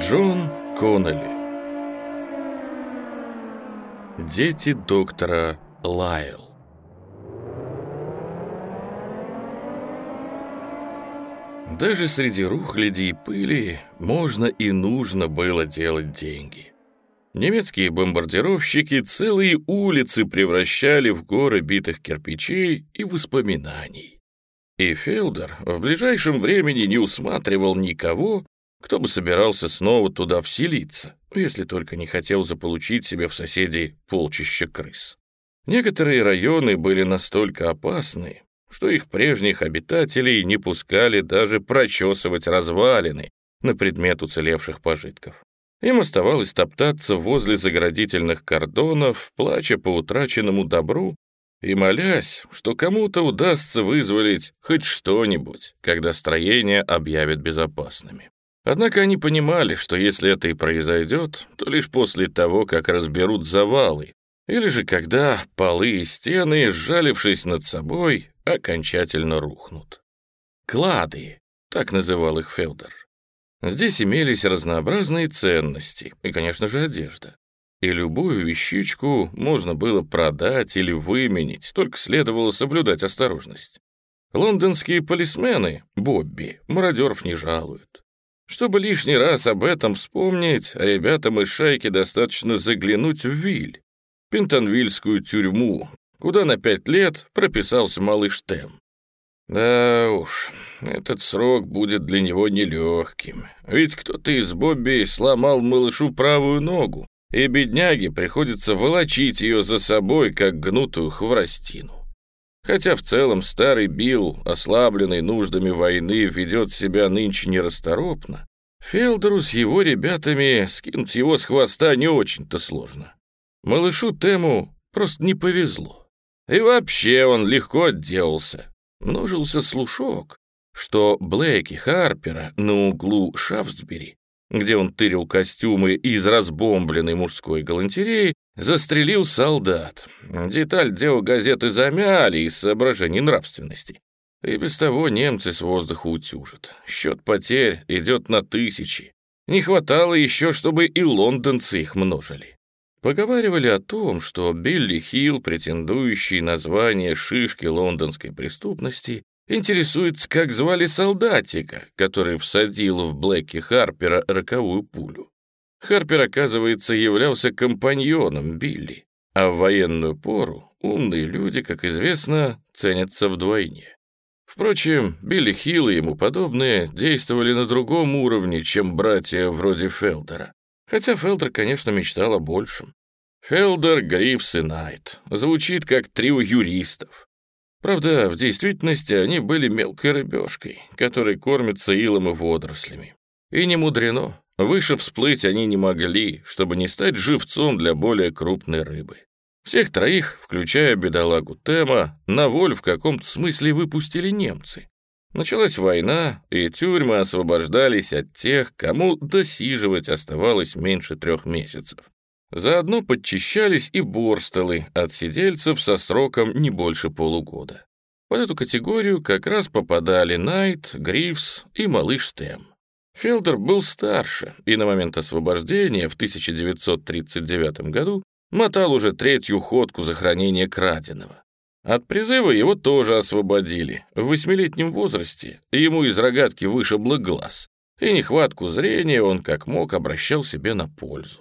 Джон Коннелли Дети доктора Лайл Даже среди рухляди и пыли можно и нужно было делать деньги. Немецкие бомбардировщики целые улицы превращали в горы битых кирпичей и воспоминаний. И Фелдер в ближайшем времени не усматривал никого, кто бы собирался снова туда вселиться, если только не хотел заполучить себе в соседей полчища крыс. Некоторые районы были настолько опасны, что их прежних обитателей не пускали даже прочесывать развалины на предмет уцелевших пожитков. Им оставалось топтаться возле заградительных кордонов, плача по утраченному добру и молясь, что кому-то удастся вызволить хоть что-нибудь, когда строения объявят безопасными. Однако они понимали, что если это и произойдет, то лишь после того, как разберут завалы, или же когда полы и стены, сжалившись над собой, окончательно рухнут. Клады, так называл их Фелдер. Здесь имелись разнообразные ценности и, конечно же, одежда. И любую вещичку можно было продать или выменить, только следовало соблюдать осторожность. Лондонские полисмены, Бобби, мародеров не жалуют. Чтобы лишний раз об этом вспомнить, ребятам из шайки достаточно заглянуть в Виль, Пентонвильскую тюрьму, куда на пять лет прописался малыш Тем. Да уж, этот срок будет для него нелегким, ведь кто-то из Бобби сломал малышу правую ногу, и бедняге приходится волочить ее за собой, как гнутую хворостину. Хотя в целом старый Билл, ослабленный нуждами войны, ведет себя нынче нерасторопно, Фелдеру с его ребятами скинуть его с хвоста не очень-то сложно. Малышу Тему просто не повезло. И вообще он легко отделался. Множился слушок, что Блэки Харпера на углу Шафтсбери, где он тырил костюмы из разбомбленной мужской галантереи, застрелил солдат. Деталь дела газеты замяли из соображений нравственности. И без того немцы с воздуха утюжат. Счет потерь идет на тысячи. Не хватало еще, чтобы и лондонцы их множили. Поговаривали о том, что Билли Хилл, претендующий на звание шишки лондонской преступности, интересуется, как звали солдатика, который всадил в Блэки Харпера роковую пулю. Харпер, оказывается, являлся компаньоном Билли, а в военную пору умные люди, как известно, ценятся вдвойне. Впрочем, Билли Хилл и ему подобные действовали на другом уровне, чем братья вроде Фелдера. Хотя Фелдер, конечно, мечтал о большем. Фелдер, Грифс и Найт. Звучит как трио юристов. Правда, в действительности они были мелкой рыбешкой, которой кормятся илом и водорослями. И не мудрено. Выше всплыть они не могли, чтобы не стать живцом для более крупной рыбы. Всех троих, включая бедолагу Тема, на воль в каком-то смысле выпустили немцы. Началась война, и тюрьмы освобождались от тех, кому досиживать оставалось меньше трех месяцев. Заодно подчищались и борстолы от сидельцев со сроком не больше полугода. Под эту категорию как раз попадали Найт, Грифс и малыш Тем. Фелдер был старше и на момент освобождения в 1939 году мотал уже третью ходку за хранение краденого. От призыва его тоже освободили. В восьмилетнем возрасте ему из рогатки вышибло глаз, и нехватку зрения он как мог обращал себе на пользу.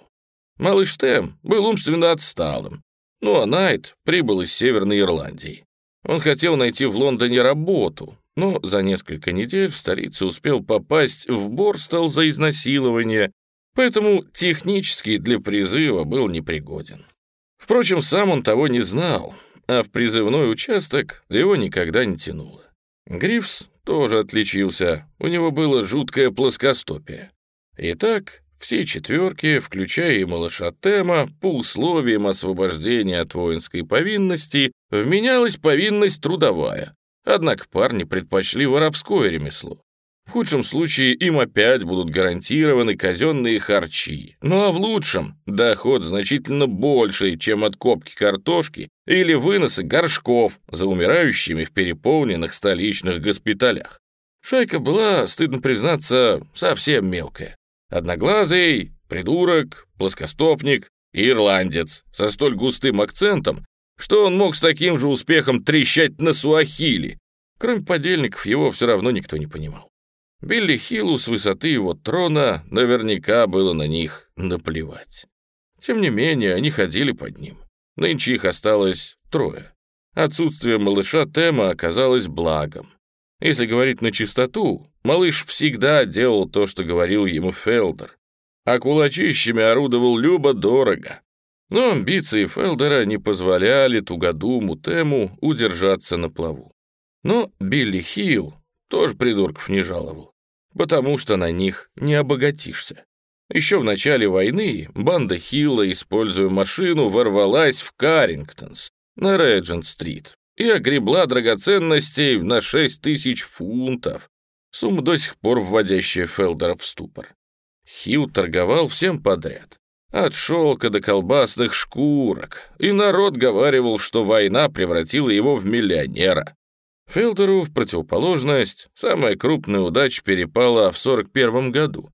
Малыш Тем был умственно отсталым, ну а Найт прибыл из Северной Ирландии. Он хотел найти в Лондоне работу, но за несколько недель в столице успел попасть в Борстал за изнасилование, поэтому технически для призыва был непригоден. Впрочем, сам он того не знал, а в призывной участок его никогда не тянуло. Грифс тоже отличился, у него было жуткое плоскостопие. Итак, все четверки, включая и малыша Тема, по условиям освобождения от воинской повинности, вменялась повинность трудовая. Однако парни предпочли воровское ремесло. В худшем случае им опять будут гарантированы казенные харчи. Ну а в лучшем доход значительно больше, чем от копки картошки или выноса горшков за умирающими в переполненных столичных госпиталях. Шайка была, стыдно признаться, совсем мелкая. Одноглазый, придурок, плоскостопник ирландец со столь густым акцентом, что он мог с таким же успехом трещать на суахили. Кроме подельников, его все равно никто не понимал. Билли Хиллу с высоты его трона наверняка было на них наплевать. Тем не менее, они ходили под ним. Нынче их осталось трое. Отсутствие малыша Тема оказалось благом. Если говорить на чистоту, малыш всегда делал то, что говорил ему Фелдер, а кулачищами орудовал любо-дорого. Но амбиции Фелдера не позволяли тугодуму Тему удержаться на плаву. Но Билли Хилл тоже придурков не жаловал, потому что на них не обогатишься. Еще в начале войны банда Хилла, используя машину, ворвалась в Каррингтонс на Реджент-стрит и огребла драгоценностей на 6 тысяч фунтов, сумма до сих пор вводящая Фелдера в ступор. Хилл торговал всем подряд, от шелка до колбасных шкурок, и народ говаривал, что война превратила его в миллионера. Фелдеру, в противоположность, самая крупная удача перепала в 41 году.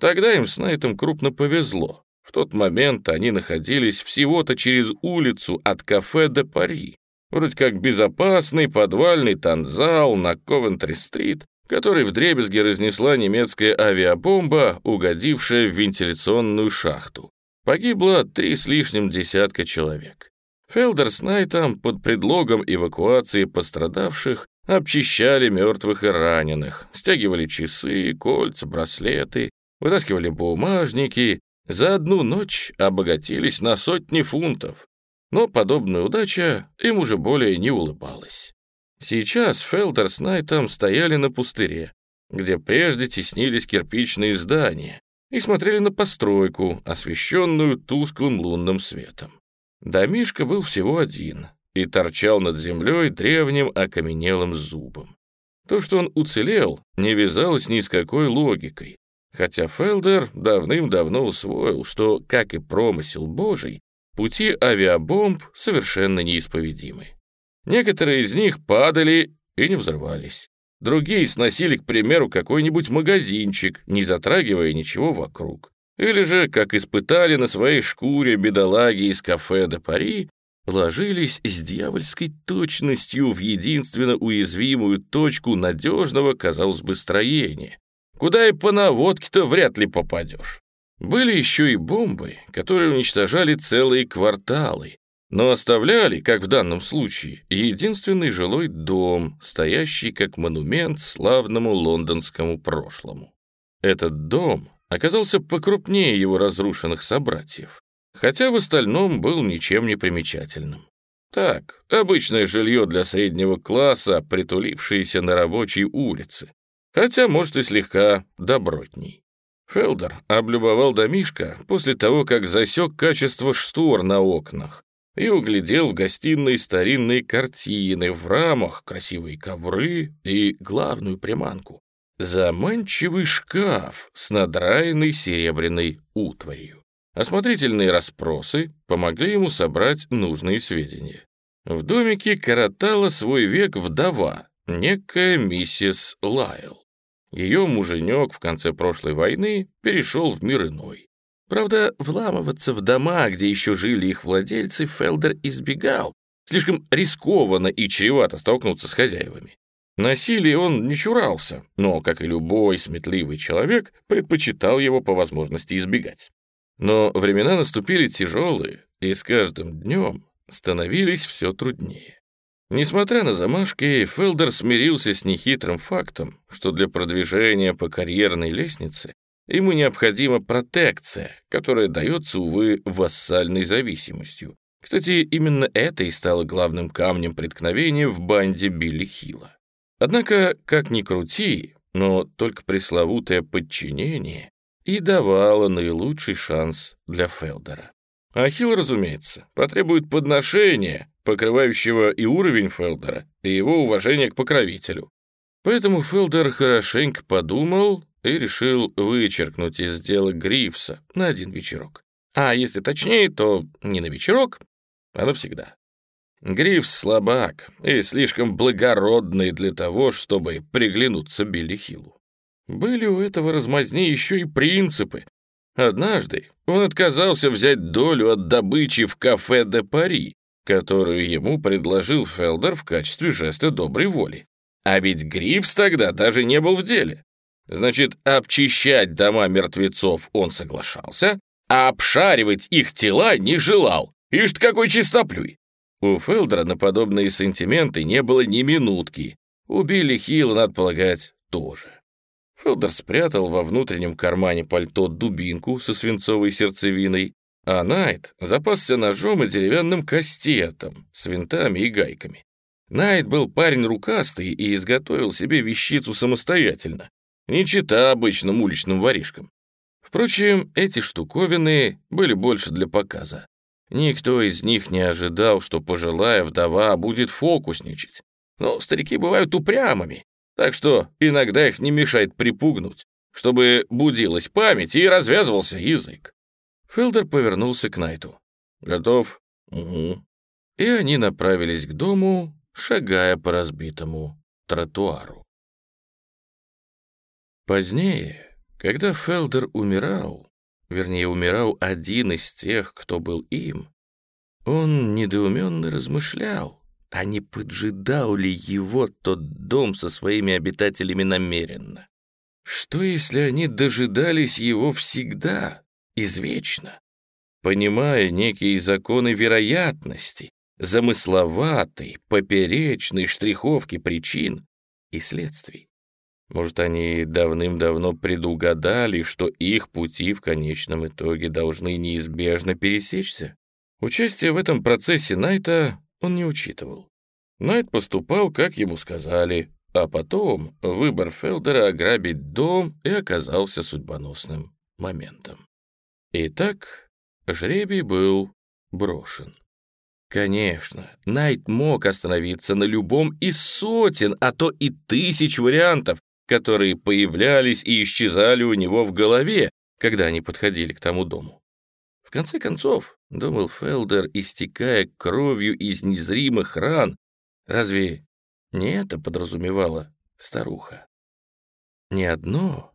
Тогда им с Найтом крупно повезло. В тот момент они находились всего-то через улицу от кафе до Пари. Вроде как безопасный подвальный танзал на Ковентри-стрит, который вдребезги разнесла немецкая авиабомба, угодившая в вентиляционную шахту. Погибло три с лишним десятка человек. Фелдер с Найтом под предлогом эвакуации пострадавших обчищали мертвых и раненых, стягивали часы, кольца, браслеты, вытаскивали бумажники, за одну ночь обогатились на сотни фунтов. Но подобная удача им уже более не улыбалась. Сейчас Фелдер с Найтом стояли на пустыре, где прежде теснились кирпичные здания, и смотрели на постройку, освещенную тусклым лунным светом. Домишка был всего один и торчал над землей древним окаменелым зубом. То, что он уцелел, не вязалось ни с какой логикой, хотя Фелдер давным-давно усвоил, что, как и промысел Божий, пути авиабомб совершенно неисповедимы. Некоторые из них падали и не взрывались. Другие сносили, к примеру, какой-нибудь магазинчик, не затрагивая ничего вокруг. Или же, как испытали на своей шкуре бедолаги из кафе до Пари, ложились с дьявольской точностью в единственно уязвимую точку надежного, казалось бы, строения, куда и по наводке-то вряд ли попадешь. Были еще и бомбы, которые уничтожали целые кварталы, но оставляли, как в данном случае, единственный жилой дом, стоящий как монумент славному лондонскому прошлому. Этот дом оказался покрупнее его разрушенных собратьев, хотя в остальном был ничем не примечательным. Так, обычное жилье для среднего класса, притулившееся на рабочей улице, хотя, может, и слегка добротней. Фелдер облюбовал домишко после того, как засек качество штор на окнах и углядел в гостиной старинные картины в рамах, красивые ковры и главную приманку Заманчивый шкаф с надраенной серебряной утварью. Осмотрительные расспросы помогли ему собрать нужные сведения. В домике коротала свой век вдова, некая миссис Лайл. Ее муженек в конце прошлой войны перешел в мир иной. Правда, вламываться в дома, где еще жили их владельцы, Фелдер избегал. Слишком рискованно и чревато столкнуться с хозяевами. Насилие он не чурался, но, как и любой сметливый человек, предпочитал его по возможности избегать. Но времена наступили тяжелые, и с каждым днем становились все труднее. Несмотря на замашки, Фелдер смирился с нехитрым фактом, что для продвижения по карьерной лестнице ему необходима протекция, которая дается, увы, вассальной зависимостью. Кстати, именно это и стало главным камнем преткновения в банде Билли Хилла. Однако, как ни крути, но только пресловутое подчинение и давало наилучший шанс для Фелдера. Ахилл, разумеется, потребует подношения, покрывающего и уровень Фелдера, и его уважение к покровителю. Поэтому Фелдер хорошенько подумал и решил вычеркнуть из дела Грифса на один вечерок. А если точнее, то не на вечерок, а навсегда. Грифс слабак и слишком благородный для того, чтобы приглянуться Билли Хиллу. Были у этого размазни еще и принципы. Однажды он отказался взять долю от добычи в кафе де Пари, которую ему предложил Фелдер в качестве жеста доброй воли. А ведь Грифс тогда даже не был в деле. Значит, обчищать дома мертвецов он соглашался, а обшаривать их тела не желал. Ишь ты какой чистоплюй! У Фелдера на подобные сантименты не было ни минутки. Убили Хилла, надо полагать, тоже. Фелдер спрятал во внутреннем кармане пальто дубинку со свинцовой сердцевиной, а Найт запасся ножом и деревянным кастетом с винтами и гайками. Найт был парень рукастый и изготовил себе вещицу самостоятельно, не чита обычным уличным воришкам. Впрочем, эти штуковины были больше для показа. Никто из них не ожидал, что пожилая вдова будет фокусничать. Но старики бывают упрямыми, так что иногда их не мешает припугнуть, чтобы будилась память и развязывался язык. Фелдер повернулся к Найту. «Готов?» «Угу». И они направились к дому, шагая по разбитому тротуару. Позднее, когда Фелдер умирал, вернее, умирал один из тех, кто был им, он недоуменно размышлял, а не поджидал ли его тот дом со своими обитателями намеренно. Что, если они дожидались его всегда, извечно? Понимая некие законы вероятности, замысловатой, поперечной штриховки причин и следствий. Может, они давным-давно предугадали, что их пути в конечном итоге должны неизбежно пересечься? Участие в этом процессе Найта он не учитывал. Найт поступал, как ему сказали, а потом выбор Фелдера ограбить дом и оказался судьбоносным моментом. Итак, жребий был брошен. Конечно, Найт мог остановиться на любом из сотен, а то и тысяч вариантов, которые появлялись и исчезали у него в голове, когда они подходили к тому дому. В конце концов, думал Фелдер, истекая кровью из незримых ран, разве не это подразумевала старуха? Не одно,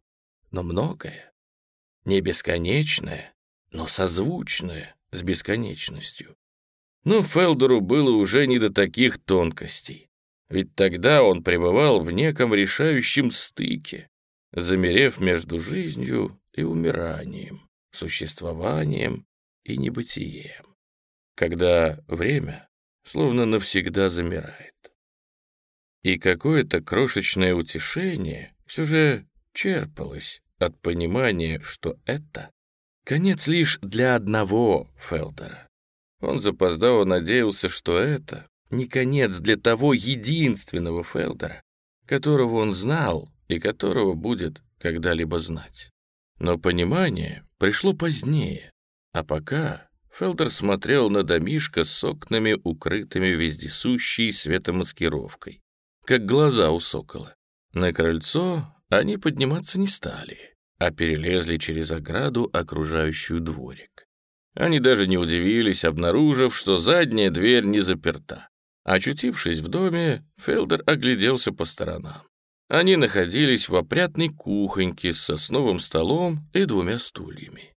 но многое. Не бесконечное, но созвучное с бесконечностью. Но Фелдеру было уже не до таких тонкостей. Ведь тогда он пребывал в неком решающем стыке, замерев между жизнью и умиранием, существованием и небытием, когда время словно навсегда замирает. И какое-то крошечное утешение все же черпалось от понимания, что это конец лишь для одного Фелдера. Он запоздало надеялся, что это не конец для того единственного Фелдера, которого он знал и которого будет когда-либо знать. Но понимание пришло позднее, а пока Фелдер смотрел на домишко с окнами, укрытыми вездесущей светомаскировкой, как глаза у сокола. На крыльцо они подниматься не стали, а перелезли через ограду, окружающую дворик. Они даже не удивились, обнаружив, что задняя дверь не заперта. Очутившись в доме, Фелдер огляделся по сторонам. Они находились в опрятной кухоньке с сосновым столом и двумя стульями.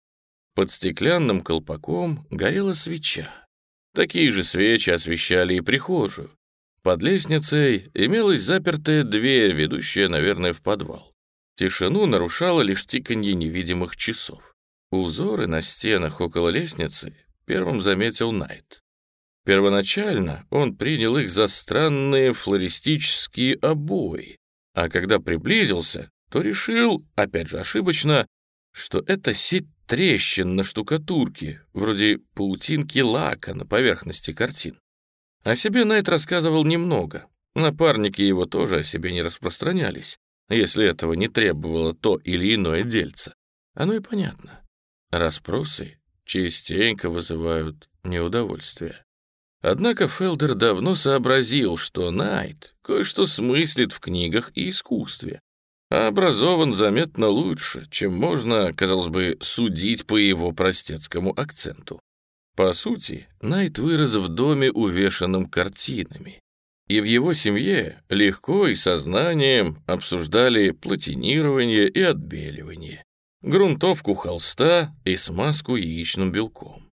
Под стеклянным колпаком горела свеча. Такие же свечи освещали и прихожую. Под лестницей имелась запертая дверь, ведущая, наверное, в подвал. Тишину нарушало лишь тиканье невидимых часов. Узоры на стенах около лестницы первым заметил Найт. Первоначально он принял их за странные флористические обои, а когда приблизился, то решил, опять же ошибочно, что это сеть трещин на штукатурке, вроде паутинки лака на поверхности картин. О себе Найт рассказывал немного. Напарники его тоже о себе не распространялись, если этого не требовало то или иное дельце. Оно и понятно. Распросы частенько вызывают неудовольствие. Однако Фелдер давно сообразил, что Найт кое-что смыслит в книгах и искусстве, а образован заметно лучше, чем можно, казалось бы, судить по его простецкому акценту. По сути, Найт вырос в доме, увешанном картинами. и в его семье легко и сознанием обсуждали платинирование и отбеливание, грунтовку холста и смазку яичным белком.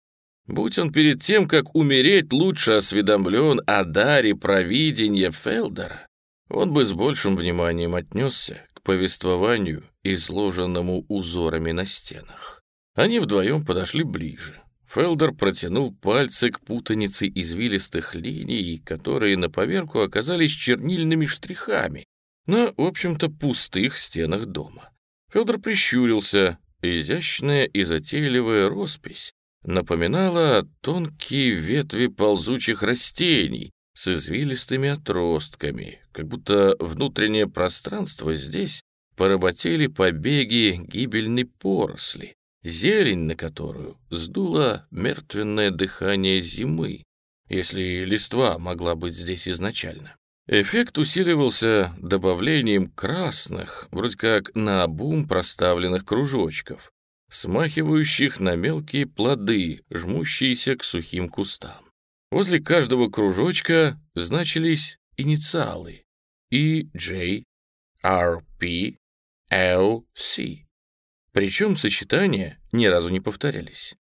Будь он перед тем, как умереть, лучше осведомлен о даре провидения Фелдера, он бы с большим вниманием отнесся к повествованию, изложенному узорами на стенах. Они вдвоем подошли ближе. Фелдер протянул пальцы к путанице извилистых линий, которые на поверку оказались чернильными штрихами на, в общем-то, пустых стенах дома. Федор прищурился. Изящная и затейливая роспись напоминала тонкие ветви ползучих растений с извилистыми отростками, как будто внутреннее пространство здесь поработили побеги гибельной поросли, зелень на которую сдуло мертвенное дыхание зимы, если листва могла быть здесь изначально. Эффект усиливался добавлением красных, вроде как на обум проставленных кружочков, смахивающих на мелкие плоды, жмущиеся к сухим кустам. Возле каждого кружочка значились инициалы EJ, RP, LC. Причем сочетания ни разу не повторялись.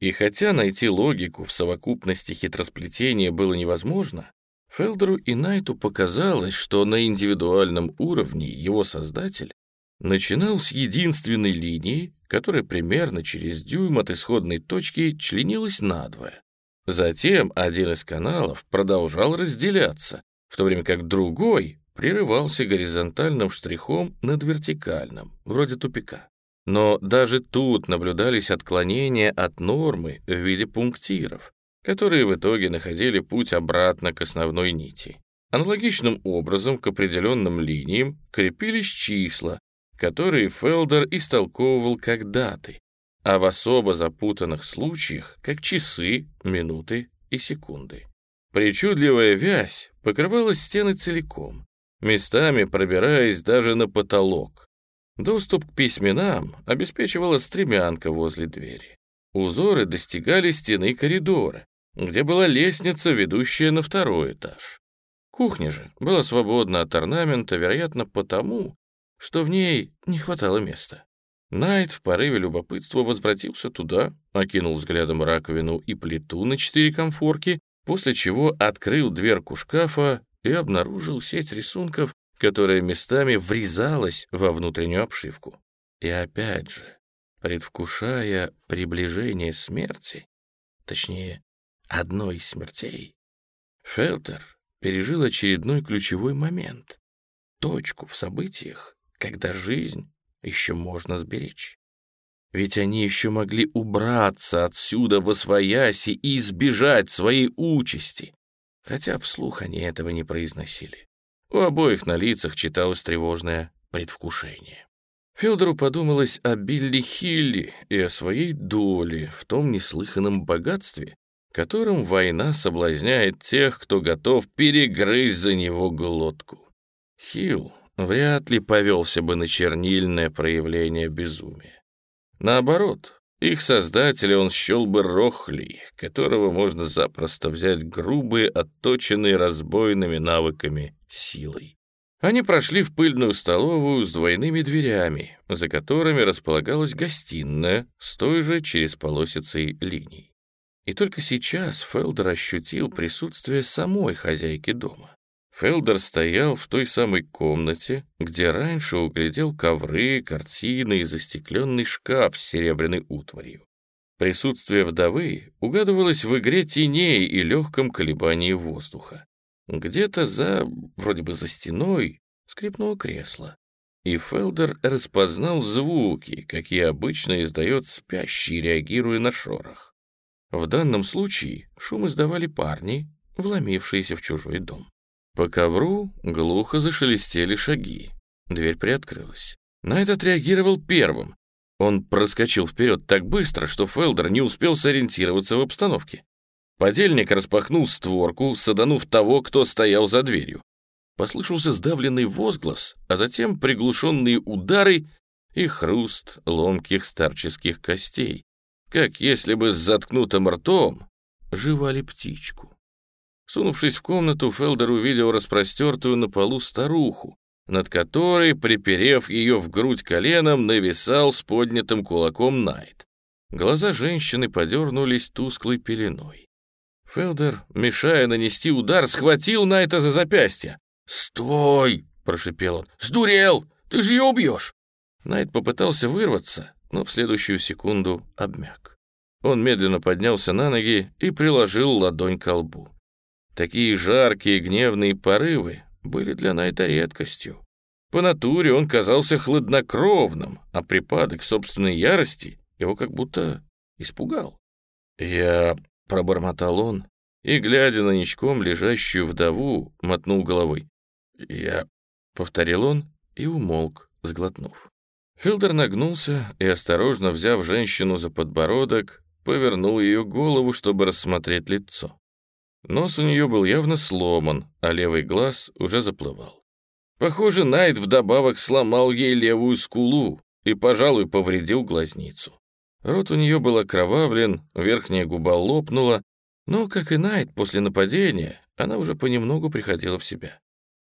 И хотя найти логику в совокупности хитросплетения было невозможно, Фелдеру и Найту показалось, что на индивидуальном уровне его создатель начинал с единственной линии, которая примерно через дюйм от исходной точки членилась надвое. Затем один из каналов продолжал разделяться, в то время как другой прерывался горизонтальным штрихом над вертикальным, вроде тупика. Но даже тут наблюдались отклонения от нормы в виде пунктиров, которые в итоге находили путь обратно к основной нити. Аналогичным образом к определенным линиям крепились числа, которые Фелдер истолковывал как даты, а в особо запутанных случаях как часы, минуты и секунды. Причудливая вязь покрывала стены целиком, местами пробираясь даже на потолок. Доступ к письменам обеспечивала стремянка возле двери. Узоры достигали стены коридора, где была лестница, ведущая на второй этаж. Кухня же была свободна от орнамента, вероятно, потому, что в ней не хватало места. Найт в порыве любопытства возвратился туда, окинул взглядом раковину и плиту на четыре комфорки, после чего открыл дверку шкафа и обнаружил сеть рисунков, которая местами врезалась во внутреннюю обшивку. И опять же, предвкушая приближение смерти, точнее, одной из смертей, Фелтер пережил очередной ключевой момент, точку в событиях, когда жизнь еще можно сберечь. Ведь они еще могли убраться отсюда во свояси и избежать своей участи, хотя вслух они этого не произносили. У обоих на лицах читалось тревожное предвкушение. Федору подумалось о Билли Хилли и о своей доле в том неслыханном богатстве, которым война соблазняет тех, кто готов перегрызть за него глотку. Хилл вряд ли повелся бы на чернильное проявление безумия. Наоборот, их создателя он счел бы рохлей, которого можно запросто взять грубые, отточенные разбойными навыками силой. Они прошли в пыльную столовую с двойными дверями, за которыми располагалась гостиная с той же через полосицей линий. И только сейчас Фелдер ощутил присутствие самой хозяйки дома. Фелдер стоял в той самой комнате, где раньше углядел ковры, картины и застекленный шкаф с серебряной утварью. Присутствие вдовы угадывалось в игре теней и легком колебании воздуха. Где-то за, вроде бы за стеной, скрипнуло кресло, и Фелдер распознал звуки, какие обычно издает спящий, реагируя на шорох. В данном случае шум издавали парни, вломившиеся в чужой дом. По ковру глухо зашелестели шаги. Дверь приоткрылась. Найт отреагировал первым. Он проскочил вперед так быстро, что Фелдер не успел сориентироваться в обстановке. Подельник распахнул створку, саданув того, кто стоял за дверью. Послышался сдавленный возглас, а затем приглушенные удары и хруст ломких старческих костей, как если бы с заткнутым ртом жевали птичку. Сунувшись в комнату, Фелдер увидел распростертую на полу старуху, над которой, приперев ее в грудь коленом, нависал с поднятым кулаком Найт. Глаза женщины подернулись тусклой пеленой. Фелдер, мешая нанести удар, схватил Найта за запястье. «Стой!» — прошипел он. «Сдурел! Ты же ее убьешь!» Найт попытался вырваться, но в следующую секунду обмяк. Он медленно поднялся на ноги и приложил ладонь к лбу. Такие жаркие гневные порывы были для Найта редкостью. По натуре он казался хладнокровным, а припадок собственной ярости его как будто испугал. «Я...» — пробормотал он, и, глядя на ничком лежащую вдову, мотнул головой. «Я...» — повторил он и умолк, сглотнув. Филдер нагнулся и, осторожно взяв женщину за подбородок, повернул ее голову, чтобы рассмотреть лицо. Нос у нее был явно сломан, а левый глаз уже заплывал. Похоже, Найт вдобавок сломал ей левую скулу и, пожалуй, повредил глазницу. Рот у нее был окровавлен, верхняя губа лопнула, но, как и Найт после нападения, она уже понемногу приходила в себя.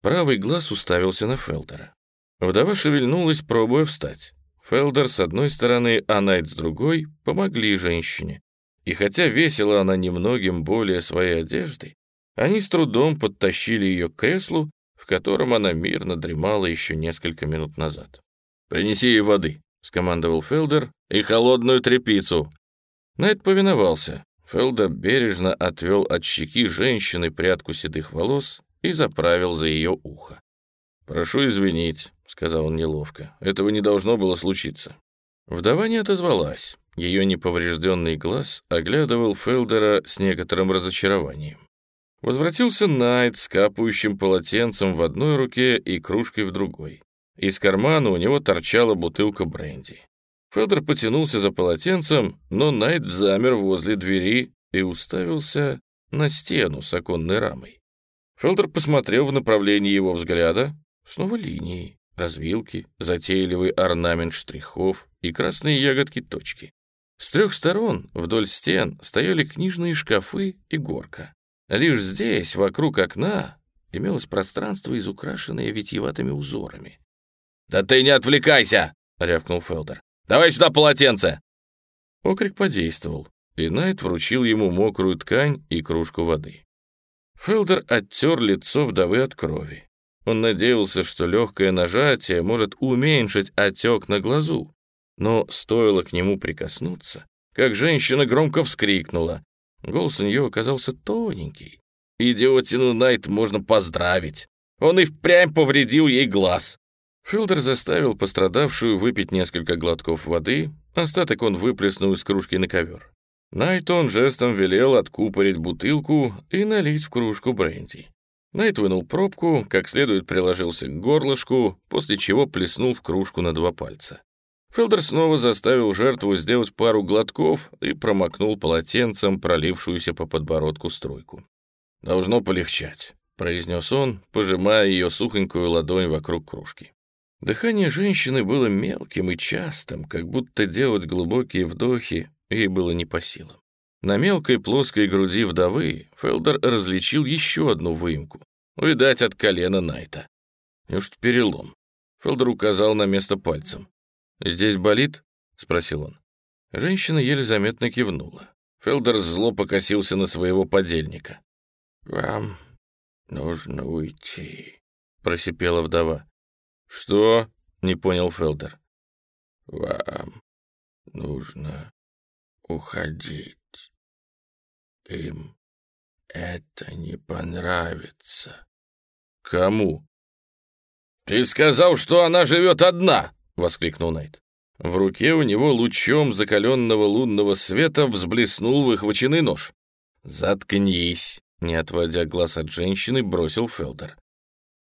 Правый глаз уставился на Фелдера. Вдова шевельнулась, пробуя встать. Фелдер с одной стороны, а Найт с другой помогли женщине. И хотя весила она немногим более своей одеждой, они с трудом подтащили ее к креслу, в котором она мирно дремала еще несколько минут назад. «Принеси ей воды», — скомандовал Фелдер, — «и холодную тряпицу». Найт повиновался. Фелдер бережно отвел от щеки женщины прядку седых волос и заправил за ее ухо. «Прошу извинить», — сказал он неловко, — «этого не должно было случиться». Вдова не отозвалась. Ее неповрежденный глаз оглядывал Фелдера с некоторым разочарованием. Возвратился Найт с капающим полотенцем в одной руке и кружкой в другой. Из кармана у него торчала бутылка бренди. Федор потянулся за полотенцем, но Найт замер возле двери и уставился на стену с оконной рамой. Фелдер посмотрел в направлении его взгляда. Снова линии, развилки, затейливый орнамент штрихов и красные ягодки точки. С трех сторон вдоль стен стояли книжные шкафы и горка. Лишь здесь, вокруг окна, имелось пространство, изукрашенное витьеватыми узорами. «Да ты не отвлекайся!» — рявкнул Фелдер. «Давай сюда полотенце!» Окрик подействовал, и Найт вручил ему мокрую ткань и кружку воды. Фелдер оттер лицо вдовы от крови. Он надеялся, что легкое нажатие может уменьшить отек на глазу, но стоило к нему прикоснуться, как женщина громко вскрикнула. Голос у нее оказался тоненький. Идиотину Найт можно поздравить. Он и впрямь повредил ей глаз. Филдер заставил пострадавшую выпить несколько глотков воды, остаток он выплеснул из кружки на ковер. Найтон жестом велел откупорить бутылку и налить в кружку бренди. Найт вынул пробку, как следует приложился к горлышку, после чего плеснул в кружку на два пальца. Фелдер снова заставил жертву сделать пару глотков и промокнул полотенцем пролившуюся по подбородку струйку. «Должно полегчать», — произнес он, пожимая ее сухонькую ладонь вокруг кружки. Дыхание женщины было мелким и частым, как будто делать глубокие вдохи ей было не по силам. На мелкой плоской груди вдовы Фелдер различил еще одну выемку. Видать, от колена Найта. Неужто перелом? Фелдер указал на место пальцем. «Здесь болит?» — спросил он. Женщина еле заметно кивнула. Фелдер зло покосился на своего подельника. «Вам нужно уйти», — просипела вдова. «Что?» — не понял Фелдер. «Вам нужно уходить. Им это не понравится». «Кому?» «Ты сказал, что она живет одна!» воскликнул Найт. В руке у него лучом закаленного лунного света взблеснул выхваченный нож. «Заткнись!» — не отводя глаз от женщины, бросил Фелдер.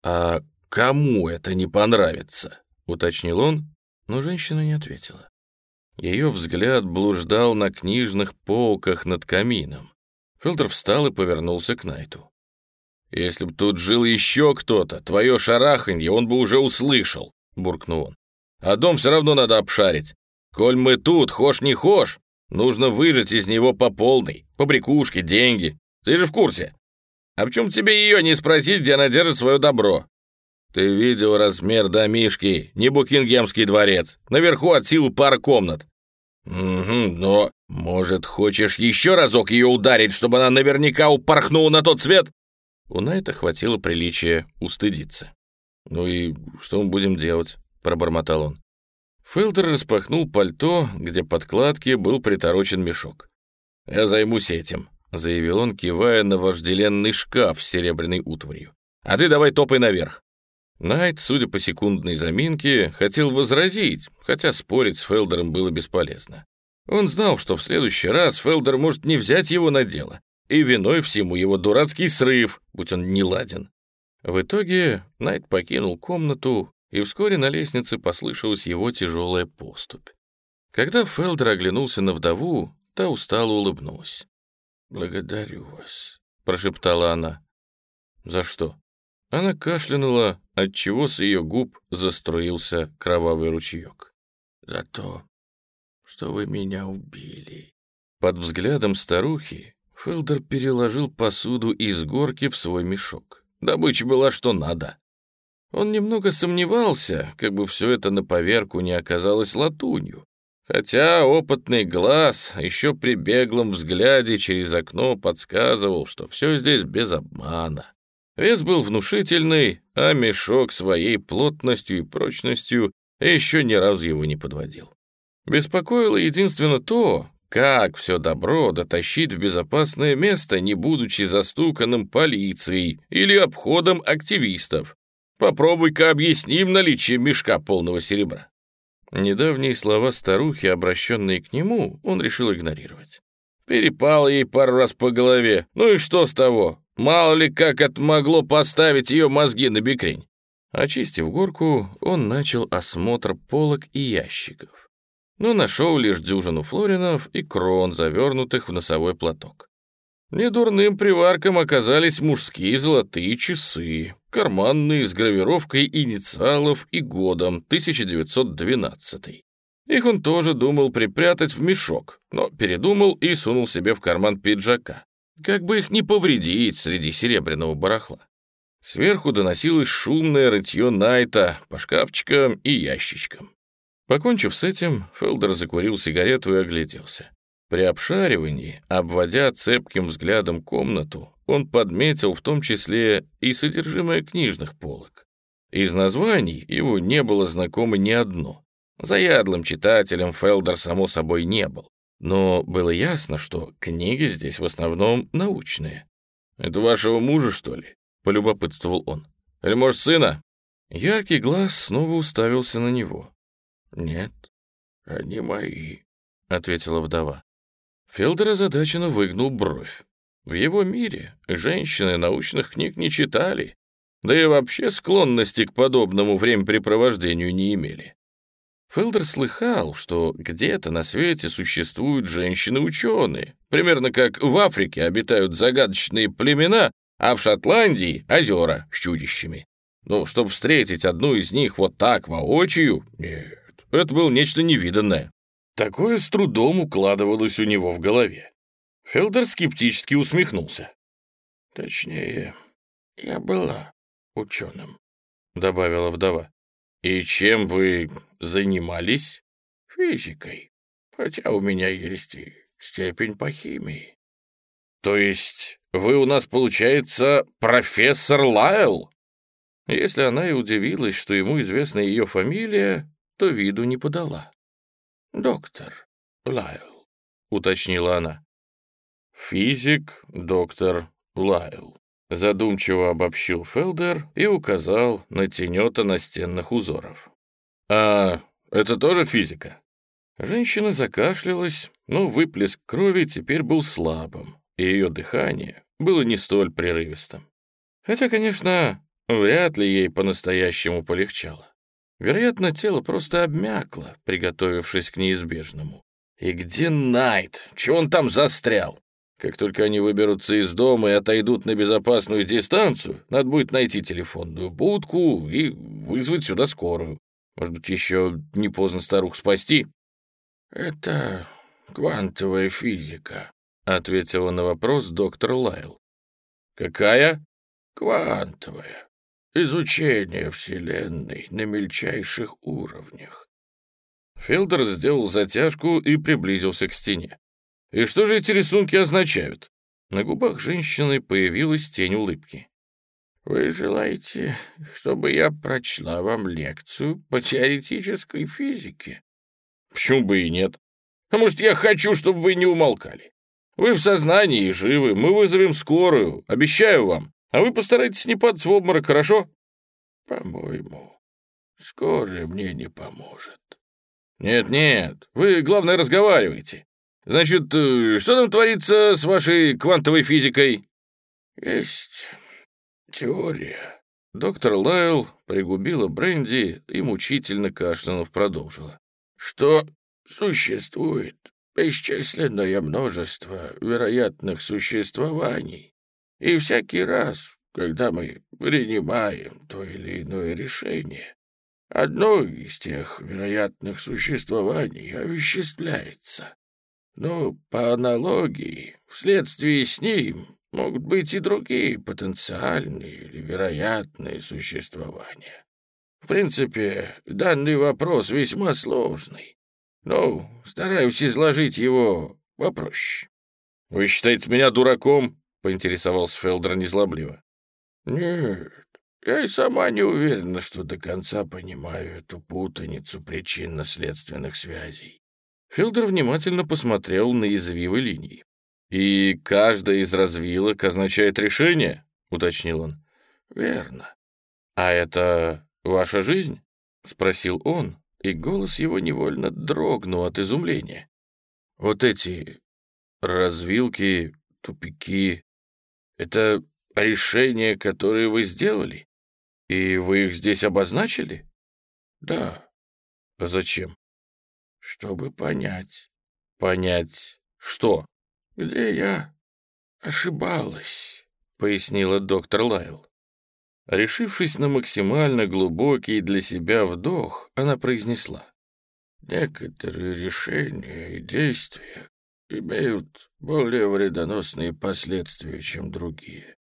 «А кому это не понравится?» — уточнил он, но женщина не ответила. Ее взгляд блуждал на книжных полках над камином. Фелдер встал и повернулся к Найту. «Если б тут жил еще кто-то, твое шараханье он бы уже услышал», — буркнул он а дом все равно надо обшарить. Коль мы тут, хошь не хошь, нужно выжать из него по полной, побрякушки, деньги. Ты же в курсе. А почему тебе ее не спросить, где она держит свое добро? Ты видел размер домишки, не Букингемский дворец. Наверху от силы пара комнат. Угу, но, может, хочешь еще разок ее ударить, чтобы она наверняка упорхнула на тот свет? У Найта хватило приличия устыдиться. «Ну и что мы будем делать?» — пробормотал он. Фелдер распахнул пальто, где подкладке был приторочен мешок. «Я займусь этим», — заявил он, кивая на вожделенный шкаф с серебряной утварью. «А ты давай топай наверх». Найт, судя по секундной заминке, хотел возразить, хотя спорить с Фелдером было бесполезно. Он знал, что в следующий раз Фелдер может не взять его на дело, и виной всему его дурацкий срыв, будь он не ладен. В итоге Найт покинул комнату, и вскоре на лестнице послышалась его тяжелая поступь. Когда Фелдер оглянулся на вдову, та устало улыбнулась. «Благодарю вас», — прошептала она. «За что?» Она кашлянула, отчего с ее губ заструился кровавый ручеек. «За то, что вы меня убили». Под взглядом старухи Фелдер переложил посуду из горки в свой мешок. Добыча была что надо. Он немного сомневался, как бы все это на поверку не оказалось латунью. Хотя опытный глаз еще при беглом взгляде через окно подсказывал, что все здесь без обмана. Вес был внушительный, а мешок своей плотностью и прочностью еще ни разу его не подводил. Беспокоило единственно то, как все добро дотащить в безопасное место, не будучи застуканным полицией или обходом активистов? Попробуй-ка объясним наличие мешка полного серебра. Недавние слова старухи, обращенные к нему, он решил игнорировать. Перепал ей пару раз по голове. Ну и что с того? Мало ли как это могло поставить ее мозги на бекрень. Очистив горку, он начал осмотр полок и ящиков но нашел лишь дюжину флоринов и крон, завернутых в носовой платок. Недурным приварком оказались мужские золотые часы, карманные с гравировкой инициалов и годом 1912. Их он тоже думал припрятать в мешок, но передумал и сунул себе в карман пиджака, как бы их не повредить среди серебряного барахла. Сверху доносилось шумное рытье Найта по шкафчикам и ящичкам. Покончив с этим, Фелдер закурил сигарету и огляделся. При обшаривании, обводя цепким взглядом комнату, он подметил в том числе и содержимое книжных полок. Из названий его не было знакомо ни одно. Заядлым читателем Фелдер, само собой, не был. Но было ясно, что книги здесь в основном научные. «Это вашего мужа, что ли?» — полюбопытствовал он. «Или, может, сына?» Яркий глаз снова уставился на него. «Нет, они мои», — ответила вдова. Фелдер озадаченно выгнул бровь. В его мире женщины научных книг не читали, да и вообще склонности к подобному времяпрепровождению не имели. Фелдер слыхал, что где-то на свете существуют женщины-ученые, примерно как в Африке обитают загадочные племена, а в Шотландии — озера с чудищами. Но чтобы встретить одну из них вот так воочию, нет. Это было нечто невиданное. Такое с трудом укладывалось у него в голове. Фелдер скептически усмехнулся. «Точнее, я была ученым», — добавила вдова. «И чем вы занимались?» «Физикой. Хотя у меня есть и степень по химии». «То есть вы у нас, получается, профессор Лайл?» Если она и удивилась, что ему известна ее фамилия, то виду не подала. «Доктор Лайл», — уточнила она. «Физик доктор Лайл», — задумчиво обобщил Фелдер и указал на тенета настенных узоров. «А это тоже физика?» Женщина закашлялась, но выплеск крови теперь был слабым, и ее дыхание было не столь прерывистым. Хотя, конечно, вряд ли ей по-настоящему полегчало. Вероятно, тело просто обмякло, приготовившись к неизбежному. И где Найт? Чего он там застрял? Как только они выберутся из дома и отойдут на безопасную дистанцию, надо будет найти телефонную будку и вызвать сюда скорую. Может быть, еще не поздно старух спасти? «Это квантовая физика», — ответила на вопрос доктор Лайл. Какая? Квантовая. Изучение Вселенной на мельчайших уровнях. Фелдер сделал затяжку и приблизился к стене. «И что же эти рисунки означают?» На губах женщины появилась тень улыбки. «Вы желаете, чтобы я прочла вам лекцию по теоретической физике?» «Почему бы и нет? А может, я хочу, чтобы вы не умолкали? Вы в сознании и живы, мы вызовем скорую, обещаю вам. А вы постарайтесь не падать в обморок, хорошо?» «По-моему, скорая мне не поможет». «Нет-нет, вы, главное, разговаривайте. Значит, э, что там творится с вашей квантовой физикой?» «Есть теория». Доктор Лайл пригубила бренди и мучительно кашлянув продолжила. «Что существует бесчисленное множество вероятных существований, и всякий раз, когда мы принимаем то или иное решение, одно из тех вероятных существований овеществляется. Но по аналогии, вследствие с ним могут быть и другие потенциальные или вероятные существования. В принципе, данный вопрос весьма сложный. Но стараюсь изложить его попроще. «Вы считаете меня дураком?» — поинтересовался Фелдер незлобливо. «Нет, я и сама не уверена, что до конца понимаю эту путаницу причинно-следственных связей». Фелдер внимательно посмотрел на извивы линий. «И каждая из развилок означает решение?» — уточнил он. «Верно». «А это ваша жизнь?» — спросил он, и голос его невольно дрогнул от изумления. «Вот эти развилки, тупики, это решения, которые вы сделали? И вы их здесь обозначили? Да. А зачем? Чтобы понять. Понять что? Где я ошибалась, пояснила доктор Лайл. Решившись на максимально глубокий для себя вдох, она произнесла. «Некоторые решения и действия имеют более вредоносные последствия, чем другие.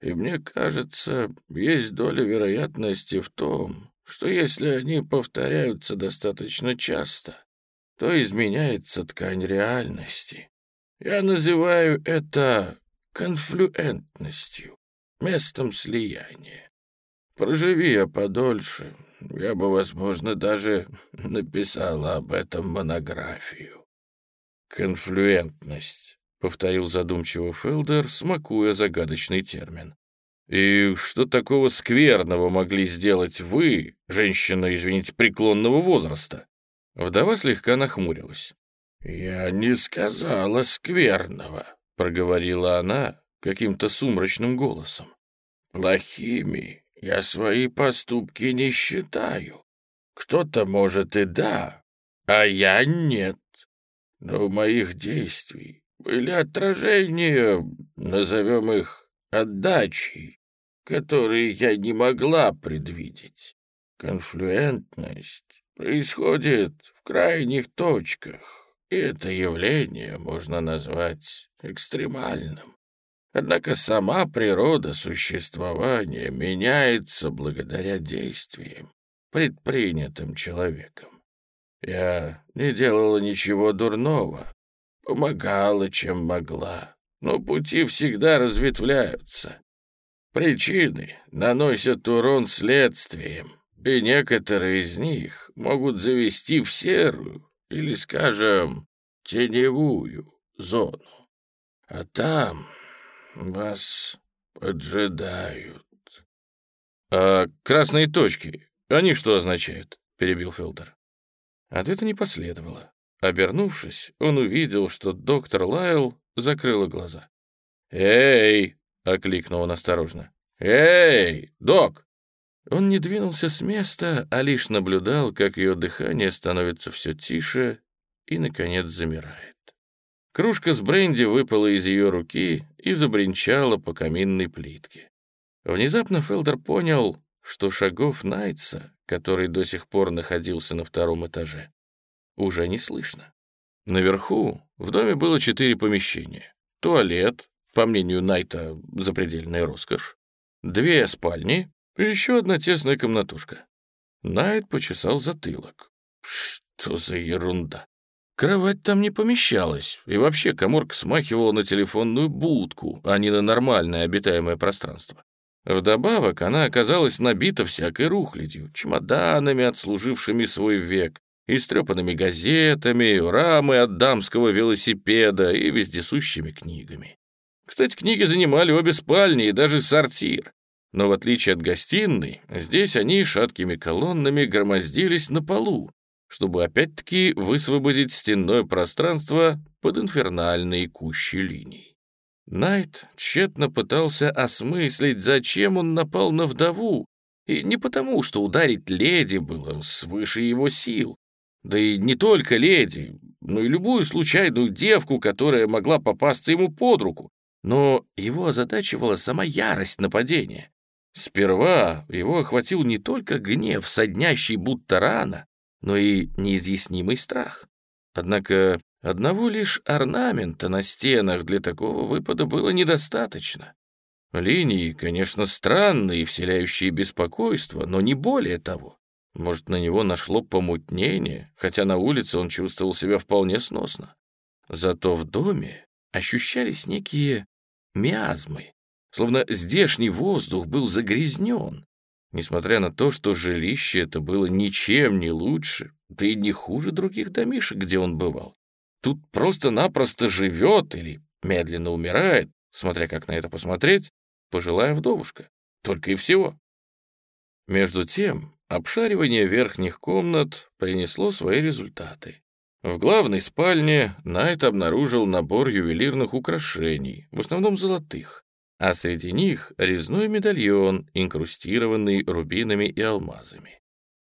И мне кажется, есть доля вероятности в том, что если они повторяются достаточно часто, то изменяется ткань реальности. Я называю это конфлюентностью, местом слияния. Проживи я подольше, я бы, возможно, даже написала об этом монографию. «Конфлюентность», — повторил задумчиво Фелдер, смакуя загадочный термин. «И что такого скверного могли сделать вы, женщина, извините, преклонного возраста?» Вдова слегка нахмурилась. «Я не сказала скверного», — проговорила она каким-то сумрачным голосом. «Плохими я свои поступки не считаю. Кто-то, может, и да, а я нет. Но моих действий были отражения, назовем их отдачей, которые я не могла предвидеть. Конфлюентность происходит в крайних точках, и это явление можно назвать экстремальным. Однако сама природа существования меняется благодаря действиям, предпринятым человеком. Я не делала ничего дурного, помогала, чем могла, но пути всегда разветвляются. Причины наносят урон следствием, и некоторые из них могут завести в серую или, скажем, теневую зону. А там вас поджидают. А красные точки, они что означают? Перебил Фелдер. Ответа не последовало. Обернувшись, он увидел, что доктор Лайл закрыла глаза. «Эй!» — окликнул он осторожно. «Эй, док!» Он не двинулся с места, а лишь наблюдал, как ее дыхание становится все тише и, наконец, замирает. Кружка с бренди выпала из ее руки и забринчала по каминной плитке. Внезапно Фелдер понял, что шагов Найтса, который до сих пор находился на втором этаже, уже не слышно. Наверху в доме было четыре помещения. Туалет, по мнению Найта, запредельная роскошь. Две спальни и еще одна тесная комнатушка. Найт почесал затылок. Что за ерунда? Кровать там не помещалась, и вообще коморка смахивала на телефонную будку, а не на нормальное обитаемое пространство. Вдобавок она оказалась набита всякой рухлядью, чемоданами, отслужившими свой век, истрепанными газетами, рамой от дамского велосипеда и вездесущими книгами. Кстати, книги занимали обе спальни и даже сортир. Но в отличие от гостиной, здесь они шаткими колоннами громоздились на полу, чтобы опять-таки высвободить стенное пространство под инфернальные кущи линий. Найт тщетно пытался осмыслить, зачем он напал на вдову, и не потому, что ударить леди было свыше его сил, да и не только леди, но и любую случайную девку, которая могла попасться ему под руку, но его озадачивала сама ярость нападения. Сперва его охватил не только гнев, соднящий будто рана, но и неизъяснимый страх. Однако Одного лишь орнамента на стенах для такого выпада было недостаточно. Линии, конечно, странные, вселяющие беспокойство, но не более того. Может, на него нашло помутнение, хотя на улице он чувствовал себя вполне сносно. Зато в доме ощущались некие миазмы, словно здешний воздух был загрязнен, несмотря на то, что жилище это было ничем не лучше, да и не хуже других домишек, где он бывал. Тут просто-напросто живет или медленно умирает, смотря как на это посмотреть, пожилая вдовушка. Только и всего. Между тем, обшаривание верхних комнат принесло свои результаты. В главной спальне Найт обнаружил набор ювелирных украшений, в основном золотых, а среди них резной медальон, инкрустированный рубинами и алмазами.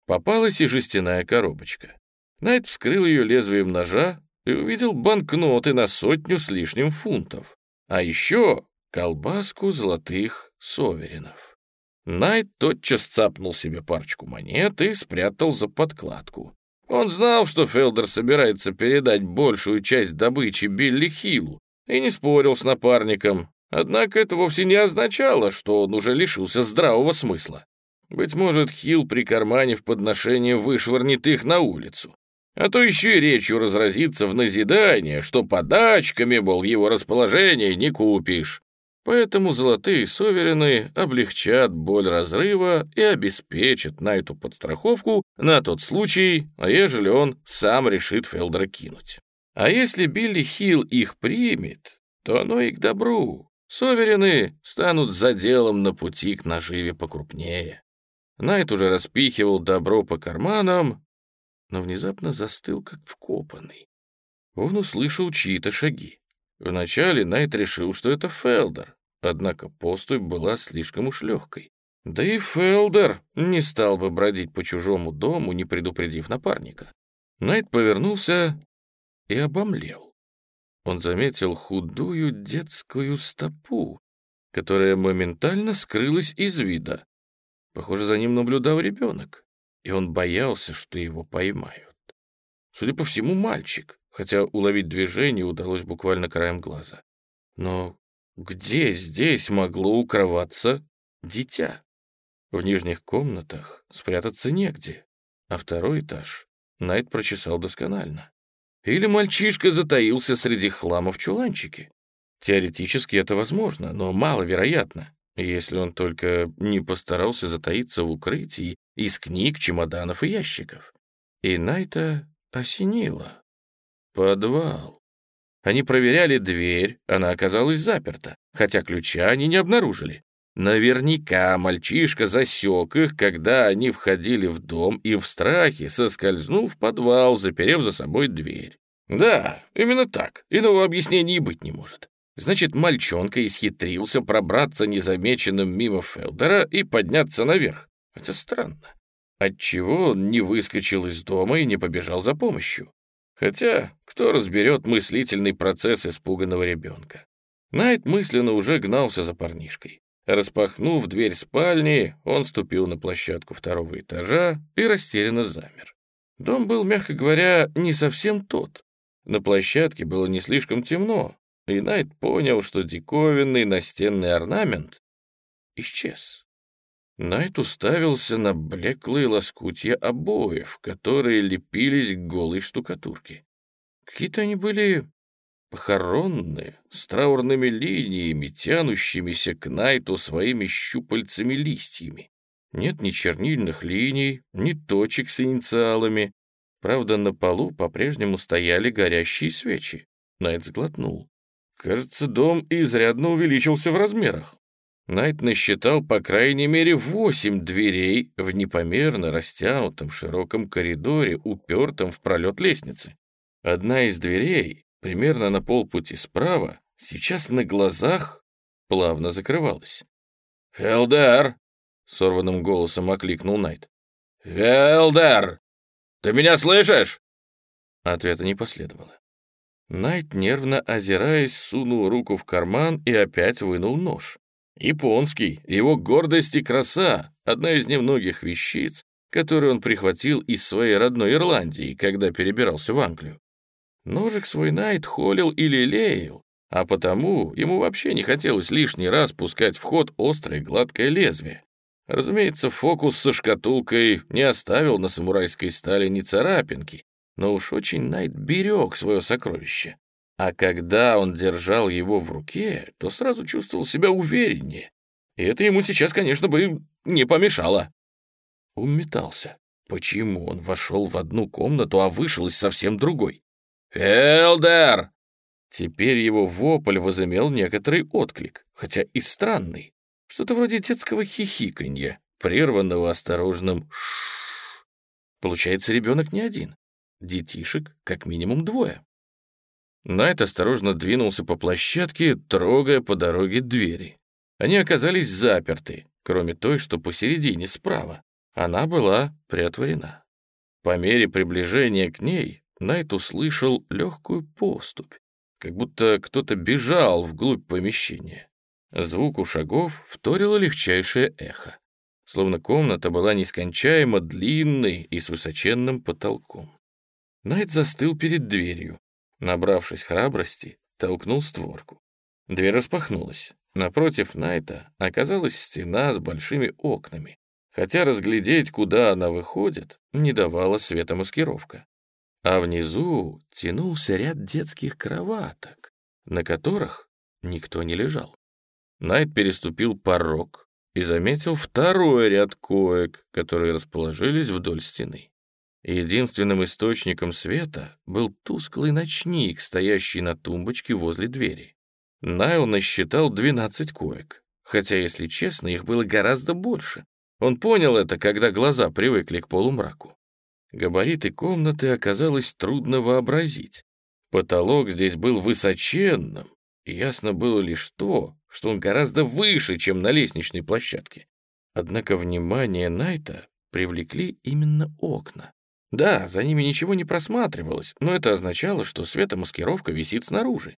Попалась и жестяная коробочка. Найт вскрыл ее лезвием ножа и увидел банкноты на сотню с лишним фунтов, а еще колбаску золотых соверенов. Найт тотчас цапнул себе парочку монет и спрятал за подкладку. Он знал, что Фелдер собирается передать большую часть добычи Билли Хиллу, и не спорил с напарником. Однако это вовсе не означало, что он уже лишился здравого смысла. Быть может, Хилл при кармане в подношение вышвырнет их на улицу а то еще и речью разразится в назидание, что подачками, мол, его расположение не купишь. Поэтому золотые соверены облегчат боль разрыва и обеспечат на эту подстраховку на тот случай, а ежели он сам решит Фелдера кинуть. А если Билли Хилл их примет, то оно и к добру. Соверены станут заделом на пути к наживе покрупнее. Найт уже распихивал добро по карманам, но внезапно застыл, как вкопанный. Он услышал чьи-то шаги. Вначале Найт решил, что это Фелдер, однако поступь была слишком уж легкой. Да и Фелдер не стал бы бродить по чужому дому, не предупредив напарника. Найт повернулся и обомлел. Он заметил худую детскую стопу, которая моментально скрылась из вида. Похоже, за ним наблюдал ребенок и он боялся, что его поймают. Судя по всему, мальчик, хотя уловить движение удалось буквально краем глаза. Но где здесь могло укрываться дитя? В нижних комнатах спрятаться негде, а второй этаж Найт прочесал досконально. Или мальчишка затаился среди хлама в чуланчике. Теоретически это возможно, но маловероятно, если он только не постарался затаиться в укрытии из книг, чемоданов и ящиков. И Найта осенило. Подвал. Они проверяли дверь, она оказалась заперта, хотя ключа они не обнаружили. Наверняка мальчишка засек их, когда они входили в дом и в страхе соскользнул в подвал, заперев за собой дверь. Да, именно так, иного объяснения и быть не может. Значит, мальчонка исхитрился пробраться незамеченным мимо Фелдера и подняться наверх. Хотя странно. Отчего он не выскочил из дома и не побежал за помощью? Хотя, кто разберет мыслительный процесс испуганного ребенка? Найт мысленно уже гнался за парнишкой. Распахнув дверь спальни, он ступил на площадку второго этажа и растерянно замер. Дом был, мягко говоря, не совсем тот. На площадке было не слишком темно, и Найт понял, что диковинный настенный орнамент исчез. Найт уставился на блеклые лоскутья обоев, которые лепились к голой штукатурке. Какие-то они были похоронные, с траурными линиями, тянущимися к Найту своими щупальцами-листьями. Нет ни чернильных линий, ни точек с инициалами. Правда, на полу по-прежнему стояли горящие свечи. Найт сглотнул. Кажется, дом изрядно увеличился в размерах. Найт насчитал по крайней мере восемь дверей в непомерно растянутом широком коридоре, упертом в пролет лестницы. Одна из дверей, примерно на полпути справа, сейчас на глазах плавно закрывалась. «Фелдер!» — сорванным голосом окликнул Найт. «Фелдер! Ты меня слышишь?» Ответа не последовало. Найт, нервно озираясь, сунул руку в карман и опять вынул нож. Японский, его гордость и краса — одна из немногих вещиц, которые он прихватил из своей родной Ирландии, когда перебирался в Англию. Ножик свой Найт холил и лелеял, а потому ему вообще не хотелось лишний раз пускать в ход острое гладкое лезвие. Разумеется, фокус со шкатулкой не оставил на самурайской стали ни царапинки, но уж очень Найт берег свое сокровище. А когда он держал его в руке, то сразу чувствовал себя увереннее. И это ему сейчас, конечно, бы не помешало. Он метался. Почему он вошел в одну комнату, а вышел из совсем другой? «Фелдер!» Теперь его вопль возымел некоторый отклик, хотя и странный. Что-то вроде детского хихиканья, прерванного осторожным «ш». Получается, ребенок не один. Детишек как минимум двое. Найт осторожно двинулся по площадке, трогая по дороге двери. Они оказались заперты, кроме той, что посередине справа. Она была приотворена. По мере приближения к ней Найт услышал легкую поступь, как будто кто-то бежал вглубь помещения. Звуку шагов вторило легчайшее эхо, словно комната была нескончаемо длинной и с высоченным потолком. Найт застыл перед дверью. Набравшись храбрости, толкнул створку. Дверь распахнулась. Напротив Найта оказалась стена с большими окнами, хотя разглядеть, куда она выходит, не давала света маскировка. А внизу тянулся ряд детских кроваток, на которых никто не лежал. Найт переступил порог и заметил второй ряд коек, которые расположились вдоль стены. Единственным источником света был тусклый ночник, стоящий на тумбочке возле двери. Найл насчитал 12 коек, хотя, если честно, их было гораздо больше. Он понял это, когда глаза привыкли к полумраку. Габариты комнаты оказалось трудно вообразить. Потолок здесь был высоченным, и ясно было лишь то, что он гораздо выше, чем на лестничной площадке. Однако внимание Найта привлекли именно окна. Да, за ними ничего не просматривалось, но это означало, что светомаскировка висит снаружи.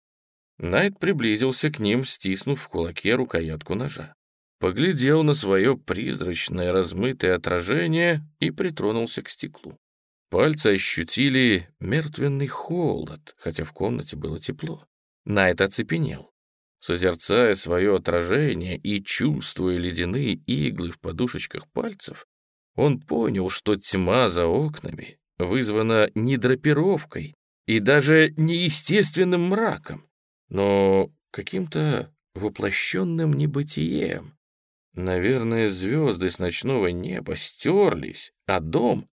Найт приблизился к ним, стиснув в кулаке рукоятку ножа. Поглядел на свое призрачное размытое отражение и притронулся к стеклу. Пальцы ощутили мертвенный холод, хотя в комнате было тепло. Найт оцепенел. Созерцая свое отражение и чувствуя ледяные иглы в подушечках пальцев, он понял, что тьма за окнами вызвана не драпировкой и даже неестественным мраком, но каким-то воплощенным небытием. Наверное, звезды с ночного неба стерлись, а дом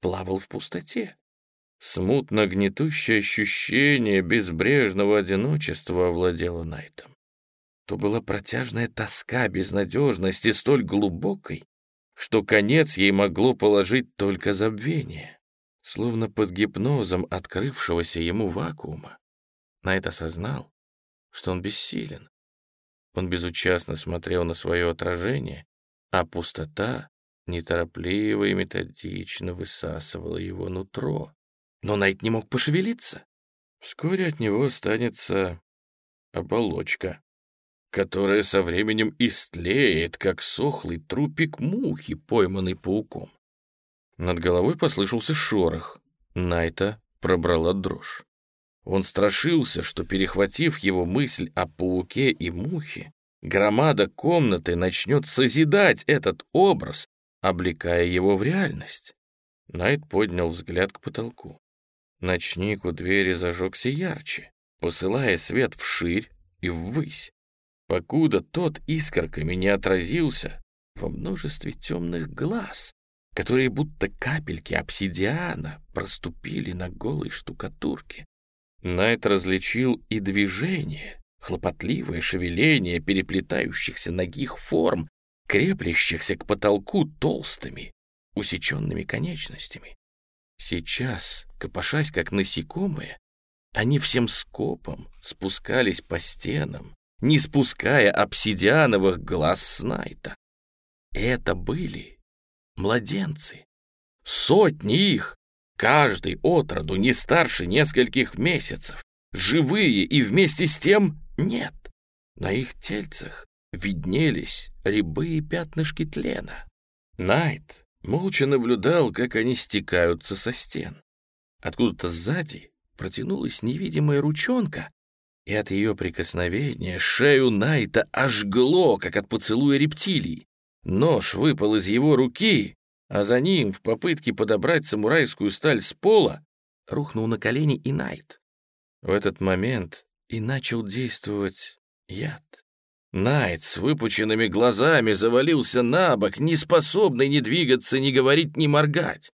плавал в пустоте. Смутно гнетущее ощущение безбрежного одиночества овладело Найтом. То была протяжная тоска безнадежности столь глубокой, что конец ей могло положить только забвение. Словно под гипнозом открывшегося ему вакуума, Найт осознал, что он бессилен. Он безучастно смотрел на свое отражение, а пустота неторопливо и методично высасывала его нутро. Но Найт не мог пошевелиться. Вскоре от него останется оболочка которая со временем истлеет, как сохлый трупик мухи, пойманный пауком. Над головой послышался шорох. Найта пробрала дрожь. Он страшился, что, перехватив его мысль о пауке и мухе, громада комнаты начнет созидать этот образ, облекая его в реальность. Найт поднял взгляд к потолку. Ночник у двери зажегся ярче, посылая свет вширь и ввысь, покуда тот искорками не отразился во множестве темных глаз, которые будто капельки обсидиана проступили на голой штукатурке. Найт различил и движение, хлопотливое шевеление переплетающихся ногих форм, креплящихся к потолку толстыми, усеченными конечностями. Сейчас, копошась как насекомые, они всем скопом спускались по стенам, не спуская обсидиановых глаз Снайта. Это были младенцы. Сотни их, каждый отроду не старше нескольких месяцев, живые и вместе с тем нет. На их тельцах виднелись рябые пятнышки тлена. Найт молча наблюдал, как они стекаются со стен. Откуда-то сзади протянулась невидимая ручонка, и от ее прикосновения шею Найта ожгло, как от поцелуя рептилии. Нож выпал из его руки, а за ним, в попытке подобрать самурайскую сталь с пола, рухнул на колени и Найт. В этот момент и начал действовать яд. Найт с выпученными глазами завалился на бок, не способный ни двигаться, ни говорить, ни моргать.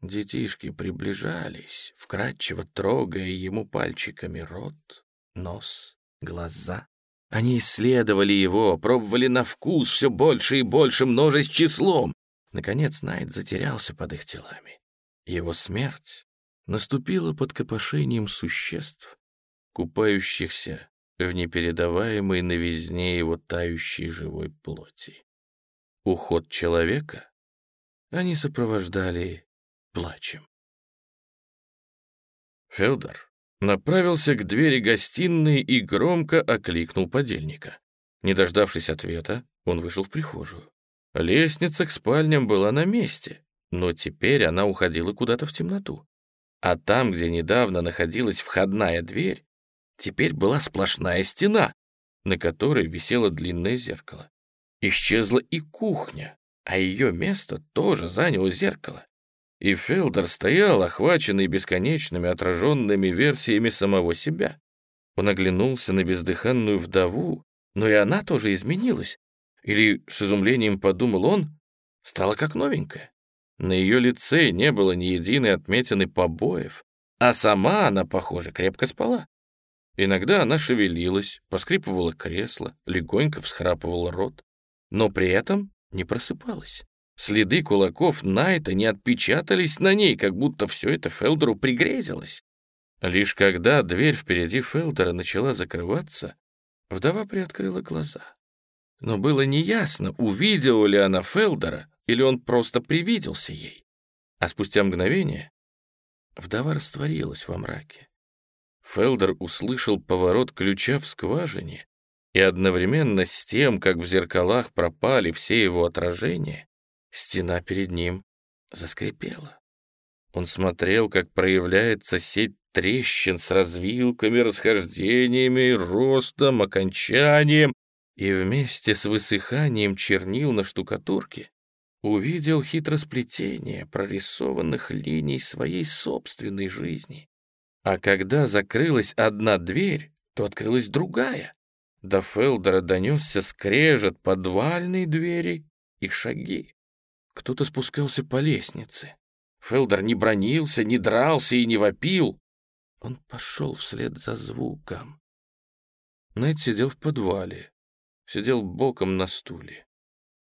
Детишки приближались, вкрадчиво трогая ему пальчиками рот, нос, глаза. Они исследовали его, пробовали на вкус все больше и больше, множесть числом. Наконец Найт затерялся под их телами. Его смерть наступила под копошением существ, купающихся в непередаваемой новизне его тающей живой плоти. Уход человека они сопровождали плачем. Федор направился к двери гостиной и громко окликнул подельника. Не дождавшись ответа, он вышел в прихожую. Лестница к спальням была на месте, но теперь она уходила куда-то в темноту. А там, где недавно находилась входная дверь, Теперь была сплошная стена, на которой висело длинное зеркало. Исчезла и кухня, а ее место тоже заняло зеркало. И Фелдер стоял, охваченный бесконечными отраженными версиями самого себя. Он оглянулся на бездыханную вдову, но и она тоже изменилась. Или, с изумлением подумал он, стала как новенькая. На ее лице не было ни единой отметины побоев, а сама она, похоже, крепко спала. Иногда она шевелилась, поскрипывала кресло, легонько всхрапывала рот, но при этом не просыпалась. Следы кулаков Найта не отпечатались на ней, как будто все это Фелдеру пригрезилось. Лишь когда дверь впереди Фелдера начала закрываться, вдова приоткрыла глаза. Но было неясно, увидела ли она Фелдера или он просто привиделся ей. А спустя мгновение вдова растворилась во мраке. Фелдер услышал поворот ключа в скважине, и одновременно с тем, как в зеркалах пропали все его отражения, стена перед ним заскрипела. Он смотрел, как проявляется сеть трещин с развилками, расхождениями, ростом, окончанием, и вместе с высыханием чернил на штукатурке увидел хитросплетение прорисованных линий своей собственной жизни. А когда закрылась одна дверь, то открылась другая. До Фелдера донесся скрежет подвальной двери и шаги. Кто-то спускался по лестнице. Фелдер не бронился, не дрался и не вопил. Он пошел вслед за звуком. Нед сидел в подвале, сидел боком на стуле.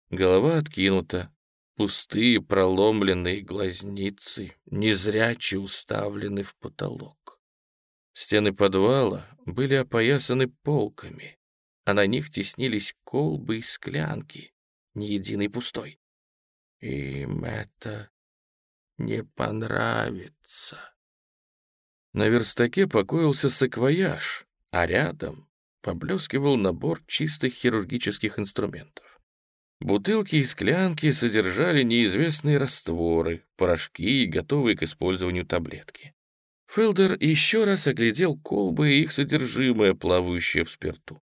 Голова откинута, Пустые проломленные глазницы незряче уставлены в потолок. Стены подвала были опоясаны полками, а на них теснились колбы и склянки, ни единой пустой. Им это не понравится. На верстаке покоился саквояж, а рядом поблескивал набор чистых хирургических инструментов. Бутылки и склянки содержали неизвестные растворы, порошки и готовые к использованию таблетки. Фелдер еще раз оглядел колбы и их содержимое, плавающее в спирту.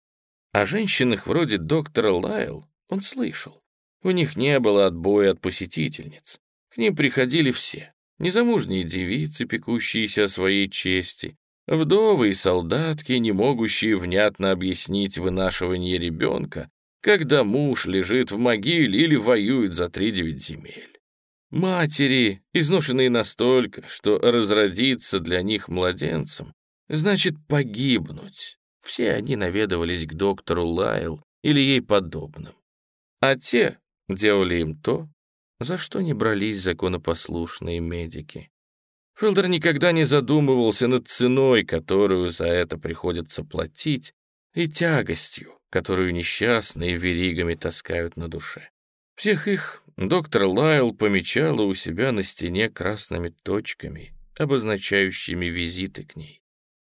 О женщинах вроде доктора Лайл он слышал. У них не было отбоя от посетительниц. К ним приходили все. Незамужние девицы, пекущиеся о своей чести, вдовы и солдатки, не могущие внятно объяснить вынашивание ребенка, когда муж лежит в могиле или воюет за три-девять земель. Матери, изношенные настолько, что разродиться для них младенцем, значит погибнуть. Все они наведывались к доктору Лайл или ей подобным. А те делали им то, за что не брались законопослушные медики. Филдер никогда не задумывался над ценой, которую за это приходится платить, и тягостью, которую несчастные веригами таскают на душе. Всех их доктор Лайл помечала у себя на стене красными точками, обозначающими визиты к ней.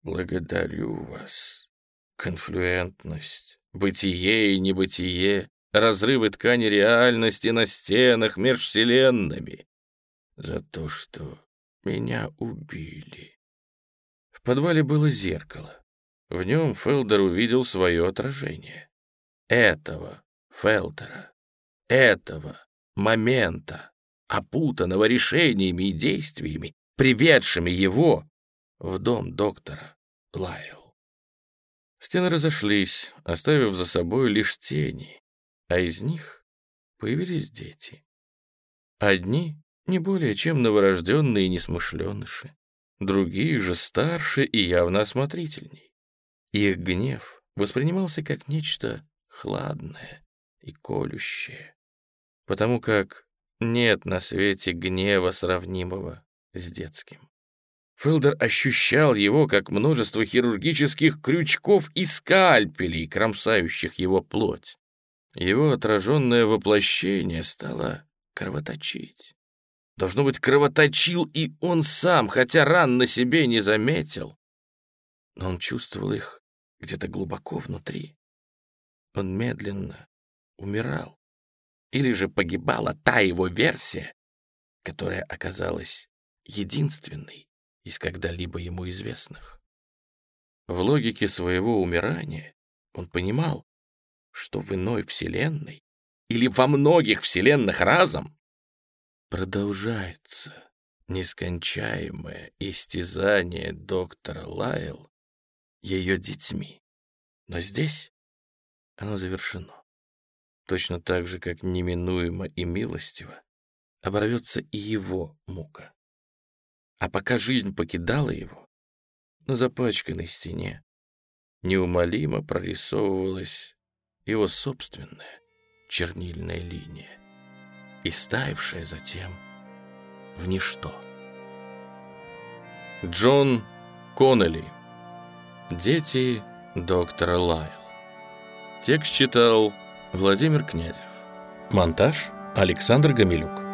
«Благодарю вас. Конфлюентность, бытие и небытие, разрывы ткани реальности на стенах межвселенными. За то, что меня убили». В подвале было зеркало. В нем Фелдер увидел свое отражение. Этого Фелдера этого момента, опутанного решениями и действиями, приведшими его в дом доктора Лайл. Стены разошлись, оставив за собой лишь тени, а из них появились дети. Одни не более чем новорожденные несмышленыши, другие же старше и явно осмотрительней. Их гнев воспринимался как нечто хладное и колющее потому как нет на свете гнева, сравнимого с детским. Фелдер ощущал его, как множество хирургических крючков и скальпелей, кромсающих его плоть. Его отраженное воплощение стало кровоточить. Должно быть, кровоточил и он сам, хотя ран на себе не заметил. Но он чувствовал их где-то глубоко внутри. Он медленно умирал или же погибала та его версия, которая оказалась единственной из когда-либо ему известных. В логике своего умирания он понимал, что в иной вселенной или во многих вселенных разом продолжается нескончаемое истязание доктора Лайл ее детьми. Но здесь оно завершено точно так же, как неминуемо и милостиво, оборвется и его мука. А пока жизнь покидала его, на запачканной стене неумолимо прорисовывалась его собственная чернильная линия, истаившая затем в ничто. Джон Коннелли. Дети доктора Лайл. Текст читал Владимир Князев. Монтаж Александр Гамилюк.